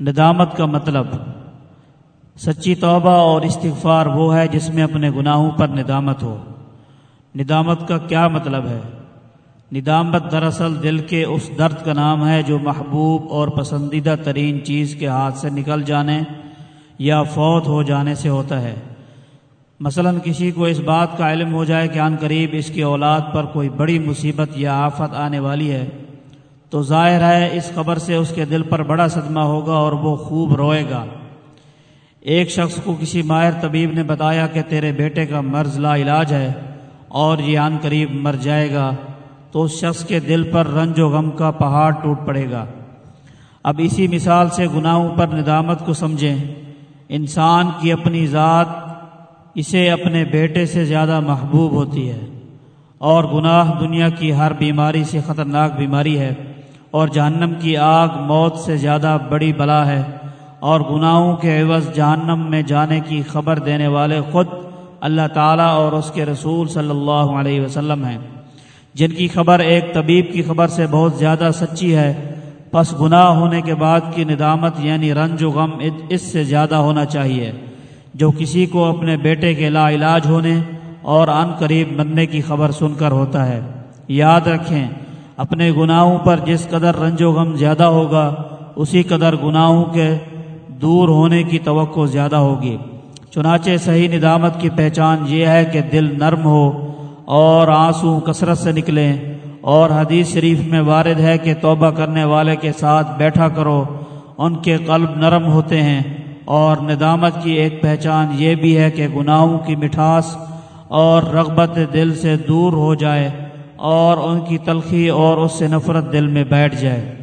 ندامت کا مطلب سچی توبہ اور استغفار وہ ہے جس میں اپنے گناہوں پر ندامت ہو۔ ندامت کا کیا مطلب ہے؟ ندامت دراصل دل کے اس درد کا نام ہے جو محبوب اور پسندیدہ ترین چیز کے ہاتھ سے نکل جانے یا فوت ہو جانے سے ہوتا ہے۔ مثلا کسی کو اس بات کا علم ہو جائے کہ آن قریب اس کی اولاد پر کوئی بڑی مصیبت یا آفت آنے والی ہے تو ظاہر ہے اس خبر سے اس کے دل پر بڑا صدمہ ہوگا اور وہ خوب روئے گا۔ ایک شخص کو کسی ماہر طبیب نے بتایا کہ تیرے بیٹے کا مرض لا علاج ہے اور یہ آن قریب مر جائے گا تو اس شخص کے دل پر رنج و غم کا پہاڑ ٹوٹ پڑے گا۔ اب اسی مثال سے گناہوں پر ندامت کو سمجھیں۔ انسان کی اپنی ذات اسے اپنے بیٹے سے زیادہ محبوب ہوتی ہے اور گناہ دنیا کی ہر بیماری سے خطرناک بیماری ہے۔ اور جہنم کی آگ موت سے زیادہ بڑی بلا ہے اور گناہوں کے عوض جہنم میں جانے کی خبر دینے والے خود اللہ تعالیٰ اور اس کے رسول صلی اللہ علیہ وسلم ہیں۔ جن کی خبر ایک طبیب کی خبر سے بہت زیادہ سچی ہے، پس گناہ ہونے کے بعد کی ندامت یعنی رنج و غم اس سے زیادہ ہونا چاہیے۔ جو کسی کو اپنے بیٹے کے لا علاج ہونے اور ان قریب مرنے کی خبر سن کر ہوتا ہے۔ یاد رکھیں اپنے گناہوں پر جس قدر رنج و غم زیادہ ہوگا، اسی قدر گناہوں کے دور ہونے کی توقع زیادہ ہوگی۔ چنانچہ صحیح ندامت کی پہچان یہ ہے کہ دل نرم ہو اور آنسو کثرت سے نکلیں اور حدیث شریف میں وارد ہے کہ توبہ کرنے والے کے ساتھ بیٹھا کرو، ان کے قلب نرم ہوتے ہیں۔ اور ندامت کی ایک پہچان یہ بھی ہے کہ گناہوں کی مٹھاس اور رغبت دل سے دور ہو جائے۔ اور ان کی تلخی اور اس سے نفرت دل میں بیٹھ جائے۔